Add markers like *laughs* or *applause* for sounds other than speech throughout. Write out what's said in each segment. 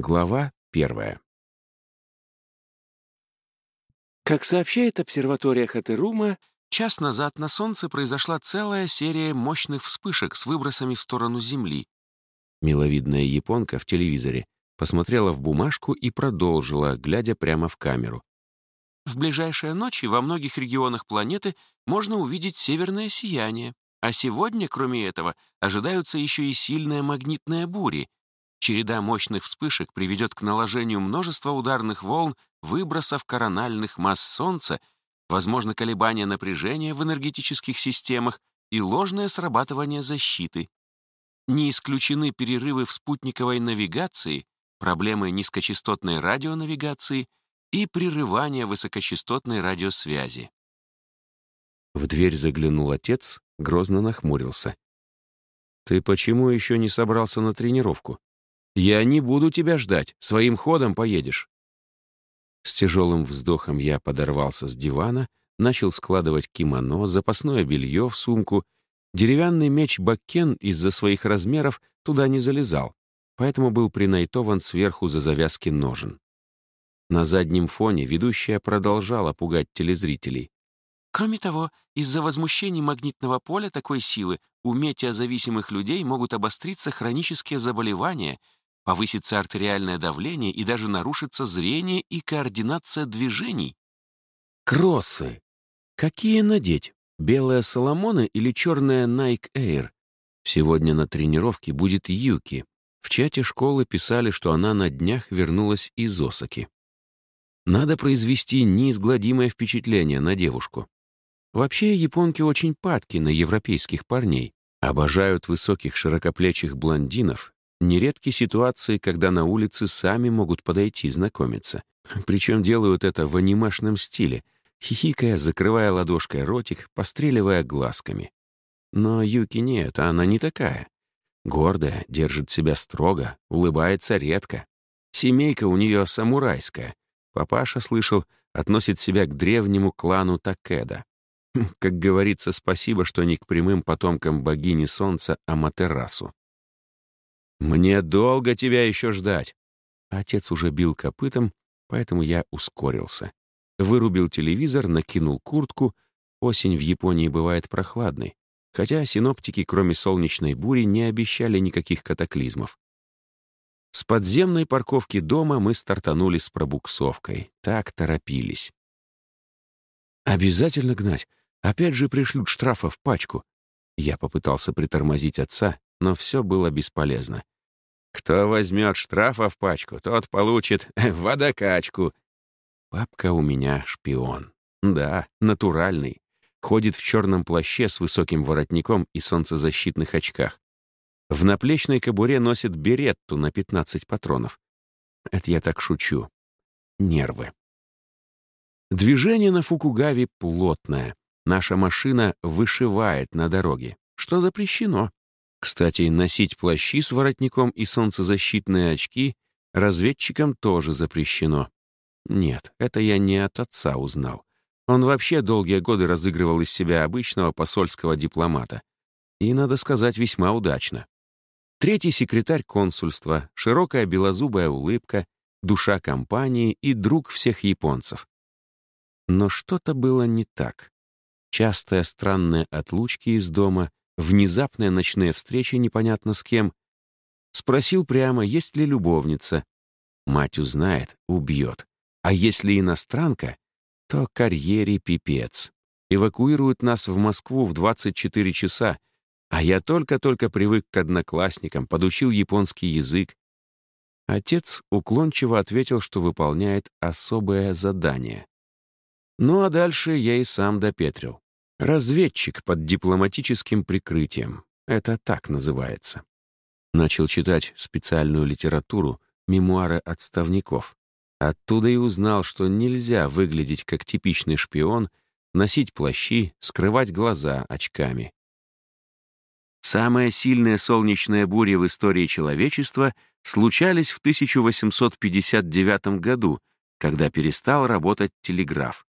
Глава первая. Как сообщает обсерватория Хатерума, час назад на Солнце произошла целая серия мощных вспышек с выбросами в сторону Земли. Миловидная японка в телевизоре посмотрела в бумажку и продолжила, глядя прямо в камеру. В ближайшие ночи во многих регионах планеты можно увидеть северное сияние, а сегодня, кроме этого, ожидаются еще и сильные магнитные бури. Череда мощных вспышек приведет к наложению множества ударных волн, выбросов корональных масс Солнца, возможно колебания напряжения в энергетических системах и ложное срабатывание защиты. Не исключены перерывы в спутниковой навигации, проблемы низкочастотной радионавигации и прерывание высокочастотной радиосвязи. В дверь заглянул отец, грозно нахмурился. «Ты почему еще не собрался на тренировку? Я не буду тебя ждать, своим ходом поедешь». С тяжелым вздохом я подорвался с дивана, начал складывать кимоно, запасное белье в сумку. Деревянный меч Бакен из-за своих размеров туда не залезал, поэтому был принайтован сверху за завязки ножен. На заднем фоне ведущая продолжала пугать телезрителей. Кроме того, из-за возмущений магнитного поля такой силы у метеозависимых людей могут обостриться хронические заболевания, повысится артериальное давление и даже нарушится зрение и координация движений. Кроссы. Какие надеть? Белые Соломоны или черная Nike Air? Сегодня на тренировке будет Юки. В чате школы писали, что она на днях вернулась из Осаки. Надо произвести неизгладимое впечатление на девушку. Вообще, японки очень падки на европейских парней, обожают высоких широкоплечих блондинов, нередки ситуации, когда на улице сами могут подойти знакомиться. Причем делают это в анимешном стиле, хихикая, закрывая ладошкой ротик, постреливая глазками. Но Юки нет, она не такая. Гордая, держит себя строго, улыбается редко. Семейка у нее самурайская. Папаша, слышал, относит себя к древнему клану Такеда. Как говорится, спасибо, что не к прямым потомкам богини солнца Аматерасу. «Мне долго тебя еще ждать!» Отец уже бил копытом, поэтому я ускорился. Вырубил телевизор, накинул куртку. Осень в Японии бывает прохладной, хотя синоптики, кроме солнечной бури, не обещали никаких катаклизмов. С подземной парковки дома мы стартанули с пробуксовкой. Так торопились. «Обязательно гнать. Опять же пришлют штрафа в пачку. Я попытался притормозить отца, но все было бесполезно. Кто возьмет штрафа в пачку, тот получит *laughs* водокачку. Папка у меня шпион. Да, натуральный. Ходит в черном плаще с высоким воротником и солнцезащитных очках. В наплечной кобуре носит беретту на 15 патронов. Это я так шучу. Нервы. Движение на Фукугаве плотное. Наша машина вышивает на дороге, что запрещено. Кстати, носить плащи с воротником и солнцезащитные очки разведчикам тоже запрещено. Нет, это я не от отца узнал. Он вообще долгие годы разыгрывал из себя обычного посольского дипломата. И, надо сказать, весьма удачно. Третий секретарь консульства, широкая белозубая улыбка, душа компании и друг всех японцев. Но что-то было не так. Частые странные отлучки из дома, внезапные ночные встречи непонятно с кем. Спросил прямо, есть ли любовница. Мать узнает, убьет. А если иностранка, то карьере пипец. Эвакуируют нас в Москву в 24 часа, а я только-только привык к одноклассникам, подучил японский язык. Отец уклончиво ответил, что выполняет особое задание. Ну а дальше я и сам допетрил. Разведчик под дипломатическим прикрытием. Это так называется. Начал читать специальную литературу, мемуары отставников. Оттуда и узнал, что нельзя выглядеть как типичный шпион, носить плащи, скрывать глаза очками. Самые сильные солнечные бури в истории человечества случались в 1859 году, когда перестал работать телеграф.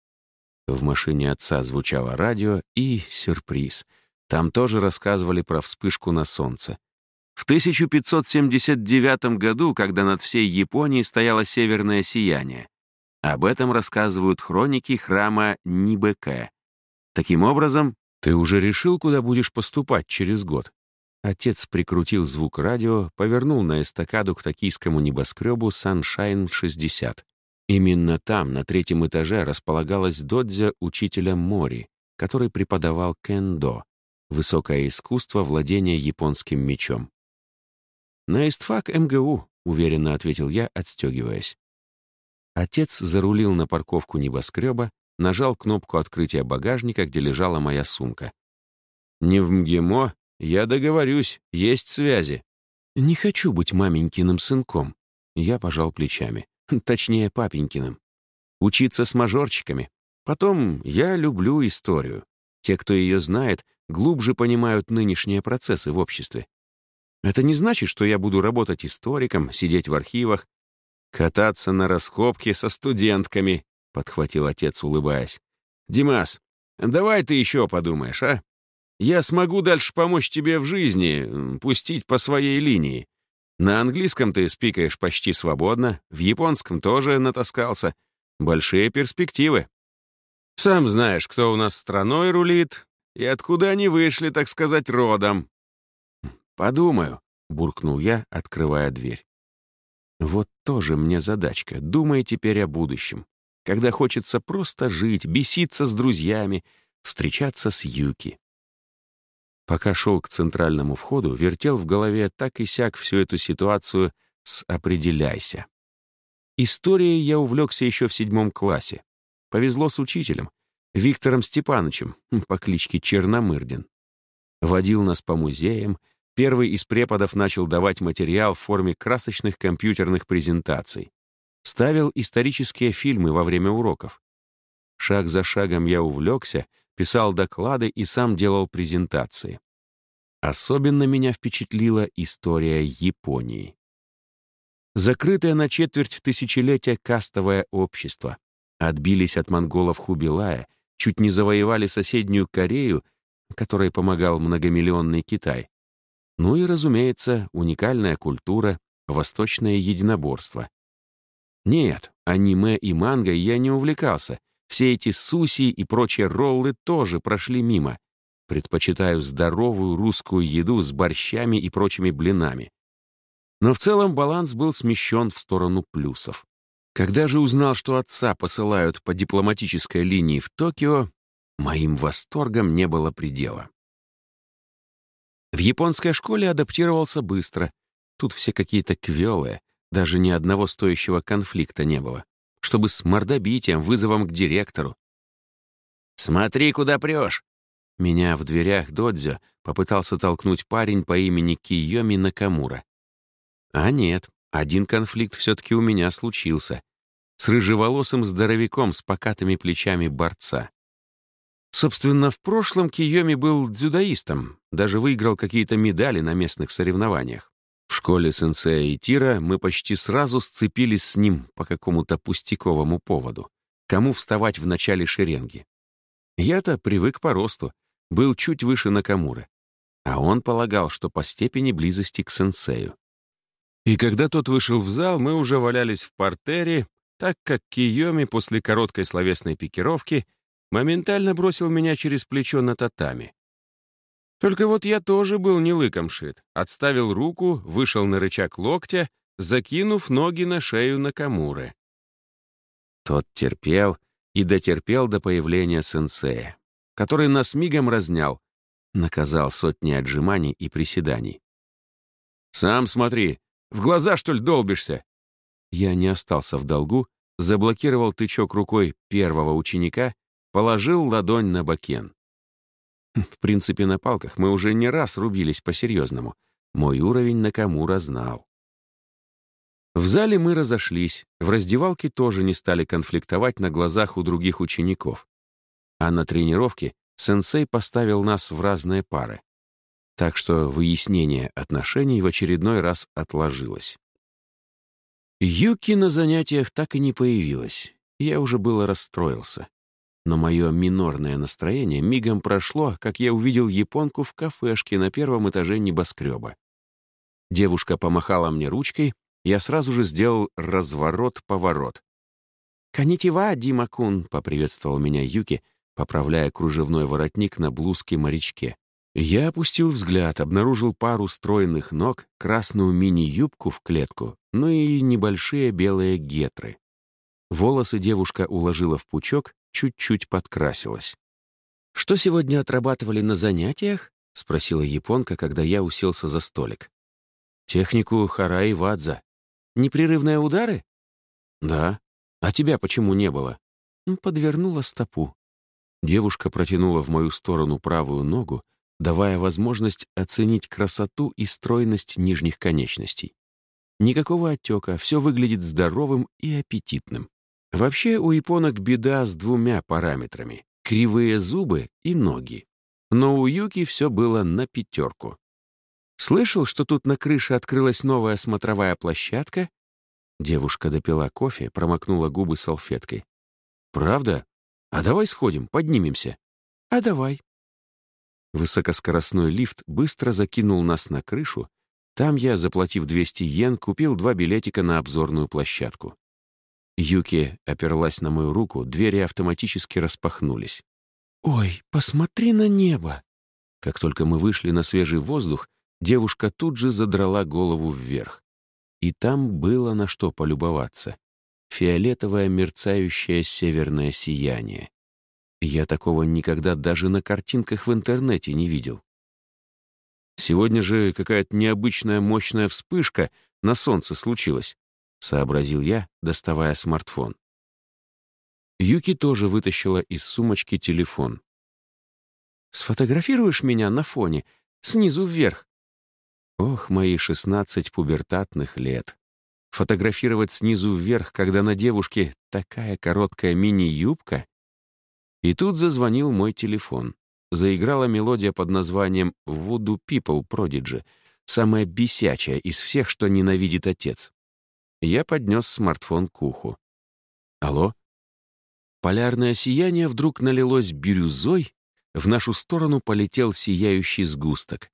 В машине отца звучало радио и сюрприз. Там тоже рассказывали про вспышку на солнце. В 1579 году, когда над всей Японией стояло северное сияние. Об этом рассказывают хроники храма Нибэкэ. Таким образом, ты уже решил, куда будешь поступать через год? Отец прикрутил звук радио, повернул на эстакаду к токийскому небоскребу Sunshine-60. Именно там, на третьем этаже, располагалась додзя учителя Мори, который преподавал кендо, высокое искусство владения японским мечом. «На истфак МГУ», — уверенно ответил я, отстегиваясь. Отец зарулил на парковку небоскреба, нажал кнопку открытия багажника, где лежала моя сумка. «Не в МГИМО, я договорюсь, есть связи». «Не хочу быть маменькиным сынком», — я пожал плечами. *laughs* Точнее, папенькиным. Учиться с мажорчиками. Потом, я люблю историю. Те, кто ее знает, глубже понимают нынешние процессы в обществе. Это не значит, что я буду работать историком, сидеть в архивах, кататься на раскопке со студентками, — подхватил отец, улыбаясь. «Димас, давай ты еще подумаешь, а? Я смогу дальше помочь тебе в жизни, пустить по своей линии. На английском ты спикаешь почти свободно, в японском тоже натаскался. Большие перспективы. Сам знаешь, кто у нас страной рулит и откуда они вышли, так сказать, родом. «Подумаю», — буркнул я, открывая дверь. «Вот тоже мне задачка. Думай теперь о будущем. Когда хочется просто жить, беситься с друзьями, встречаться с Юки. Пока шел к центральному входу, вертел в голове так и сяк всю эту ситуацию с «определяйся». Историей я увлекся еще в седьмом классе. Повезло с учителем, Виктором Степановичем по кличке Черномырдин. Водил нас по музеям, первый из преподов начал давать материал в форме красочных компьютерных презентаций. Ставил исторические фильмы во время уроков. Шаг за шагом я увлекся — писал доклады и сам делал презентации. Особенно меня впечатлила история Японии. Закрытое на четверть тысячелетия кастовое общество. Отбились от монголов Хубилая, чуть не завоевали соседнюю Корею, которой помогал многомиллионный Китай. Ну и, разумеется, уникальная культура, восточное единоборство. Нет, аниме и мангой я не увлекался — все эти суси и прочие роллы тоже прошли мимо. Предпочитаю здоровую русскую еду с борщами и прочими блинами. Но в целом баланс был смещен в сторону плюсов. Когда же узнал, что отца посылают по дипломатической линии в Токио, моим восторгом не было предела. В японской школе адаптировался быстро. Тут все какие-то квелые, даже ни одного стоящего конфликта не было чтобы с мордобитием, вызовом к директору. «Смотри, куда прешь!» Меня в дверях додзё попытался толкнуть парень по имени Киоми Накамура. А нет, один конфликт все-таки у меня случился. С рыжеволосым здоровяком с покатыми плечами борца. Собственно, в прошлом Киоми был дзюдоистом, даже выиграл какие-то медали на местных соревнованиях. В школе сенсея Итира мы почти сразу сцепились с ним по какому-то пустяковому поводу. Кому вставать в начале шеренги? Я-то привык по росту, был чуть выше Накамуры. А он полагал, что по степени близости к сенсею. И когда тот вышел в зал, мы уже валялись в портере, так как Киоми после короткой словесной пикировки моментально бросил меня через плечо на татами. Только вот я тоже был не лыком шит. Отставил руку, вышел на рычаг локтя, закинув ноги на шею Накамуры. Тот терпел и дотерпел до появления сенсея, который нас мигом разнял, наказал сотни отжиманий и приседаний. «Сам смотри, в глаза, что ли, долбишься?» Я не остался в долгу, заблокировал тычок рукой первого ученика, положил ладонь на бакен. В принципе, на палках мы уже не раз рубились по-серьезному. Мой уровень Накамура знал. В зале мы разошлись, в раздевалке тоже не стали конфликтовать на глазах у других учеников. А на тренировке сенсей поставил нас в разные пары. Так что выяснение отношений в очередной раз отложилось. Юки на занятиях так и не появилась. Я уже было расстроился. Но мое минорное настроение мигом прошло, как я увидел японку в кафешке на первом этаже небоскреба. Девушка помахала мне ручкой, я сразу же сделал разворот-поворот. «Конитива, Дима-кун!» — поприветствовал меня Юки, поправляя кружевной воротник на блузке-морячке. Я опустил взгляд, обнаружил пару стройных ног, красную мини-юбку в клетку, ну и небольшие белые гетры. Волосы девушка уложила в пучок, чуть-чуть подкрасилась. «Что сегодня отрабатывали на занятиях?» — спросила японка, когда я уселся за столик. «Технику хара и вадза. Непрерывные удары?» «Да. А тебя почему не было?» Подвернула стопу. Девушка протянула в мою сторону правую ногу, давая возможность оценить красоту и стройность нижних конечностей. Никакого отека, все выглядит здоровым и аппетитным. Вообще у японок беда с двумя параметрами — кривые зубы и ноги. Но у Юки все было на пятерку. Слышал, что тут на крыше открылась новая смотровая площадка? Девушка допила кофе, промокнула губы салфеткой. «Правда? А давай сходим, поднимемся». «А давай», Высокоскоростной лифт быстро закинул нас на крышу. Там я, заплатив 200 йен, купил два билетика на обзорную площадку. Юки оперлась на мою руку, двери автоматически распахнулись. «Ой, посмотри на небо!» Как только мы вышли на свежий воздух, девушка тут же задрала голову вверх. И там было на что полюбоваться. Фиолетовое мерцающее северное сияние. Я такого никогда даже на картинках в интернете не видел. Сегодня же какая-то необычная мощная вспышка на солнце случилась, сообразил я, доставая смартфон. Юки тоже вытащила из сумочки телефон. «Сфотографируешь меня на фоне, снизу вверх?» Ох, мои шестнадцать пубертатных лет. Фотографировать снизу вверх, когда на девушке такая короткая мини-юбка? И тут зазвонил мой телефон. Заиграла мелодия под названием «Voodoo People Prodigy», самая бесячая из всех, что ненавидит отец. Я поднес смартфон к уху. «Алло?» Полярное сияние вдруг налилось бирюзой, в нашу сторону полетел сияющий сгусток.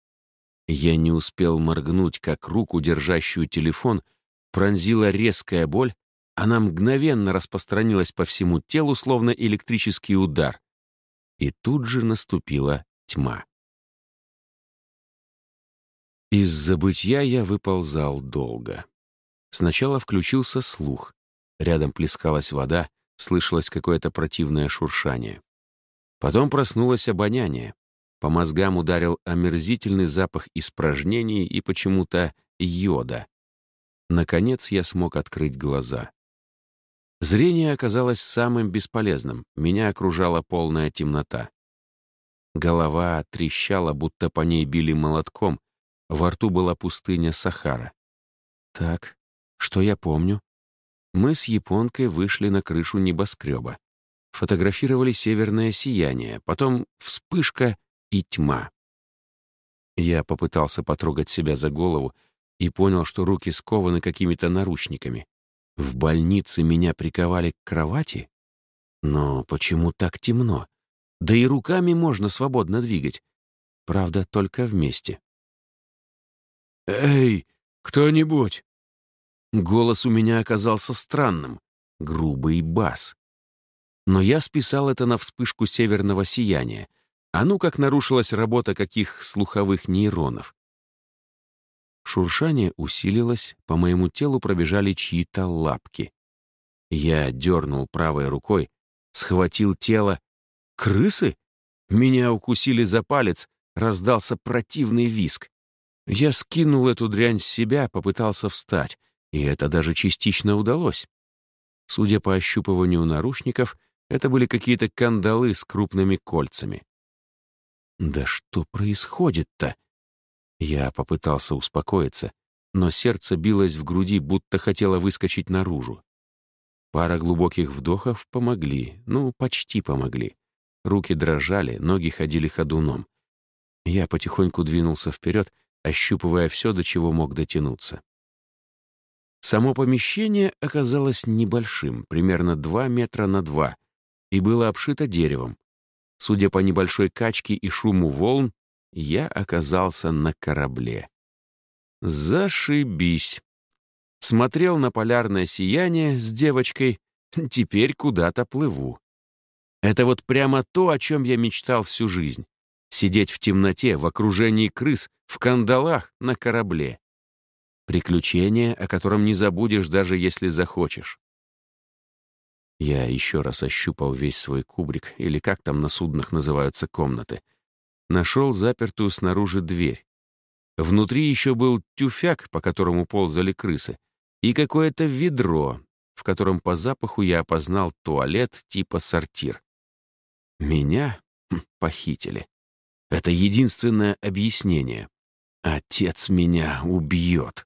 Я не успел моргнуть, как руку, держащую телефон, пронзила резкая боль, она мгновенно распространилась по всему телу, словно электрический удар. И тут же наступила тьма. Из забытья я выползал долго. Сначала включился слух. Рядом плескалась вода, слышалось какое-то противное шуршание. Потом проснулось обоняние. По мозгам ударил омерзительный запах испражнений и почему-то йода. Наконец я смог открыть глаза. Зрение оказалось самым бесполезным, меня окружала полная темнота. Голова трещала, будто по ней били молотком, во рту была пустыня Сахара. Так, что я помню? Мы с японкой вышли на крышу небоскреба. Фотографировали северное сияние, потом вспышка и тьма. Я попытался потрогать себя за голову и понял, что руки скованы какими-то наручниками. В больнице меня приковали к кровати? Но почему так темно? Да и руками можно свободно двигать. Правда, только вместе. «Эй, кто-нибудь!» Голос у меня оказался странным, грубый бас. Но я списал это на вспышку северного сияния. А ну как нарушилась работа каких слуховых нейронов. Шуршание усилилось, по моему телу пробежали чьи-то лапки. Я дернул правой рукой, схватил тело. Крысы? Меня укусили за палец, раздался противный виск. Я скинул эту дрянь с себя, попытался встать, и это даже частично удалось. Судя по ощупыванию наручников, это были какие-то кандалы с крупными кольцами. Да что происходит-то? Я попытался успокоиться, но сердце билось в груди, будто хотело выскочить наружу. Пара глубоких вдохов помогли, ну, почти помогли. Руки дрожали, ноги ходили ходуном. Я потихоньку двинулся вперед, ощупывая все, до чего мог дотянуться. Само помещение оказалось небольшим, примерно 2 метра на 2, и было обшито деревом. Судя по небольшой качке и шуму волн, я оказался на корабле. Зашибись. Смотрел на полярное сияние с девочкой, теперь куда-то плыву. Это вот прямо то, о чем я мечтал всю жизнь. Сидеть в темноте, в окружении крыс, в кандалах, на корабле. Приключение, о котором не забудешь, даже если захочешь. Я еще раз ощупал весь свой кубрик, или как там на суднах называются комнаты. Нашел запертую снаружи дверь. Внутри еще был тюфяк, по которому ползали крысы, и какое-то ведро, в котором по запаху я опознал туалет типа сортир. Меня хм, похитили. Это единственное объяснение. Отец меня убьет.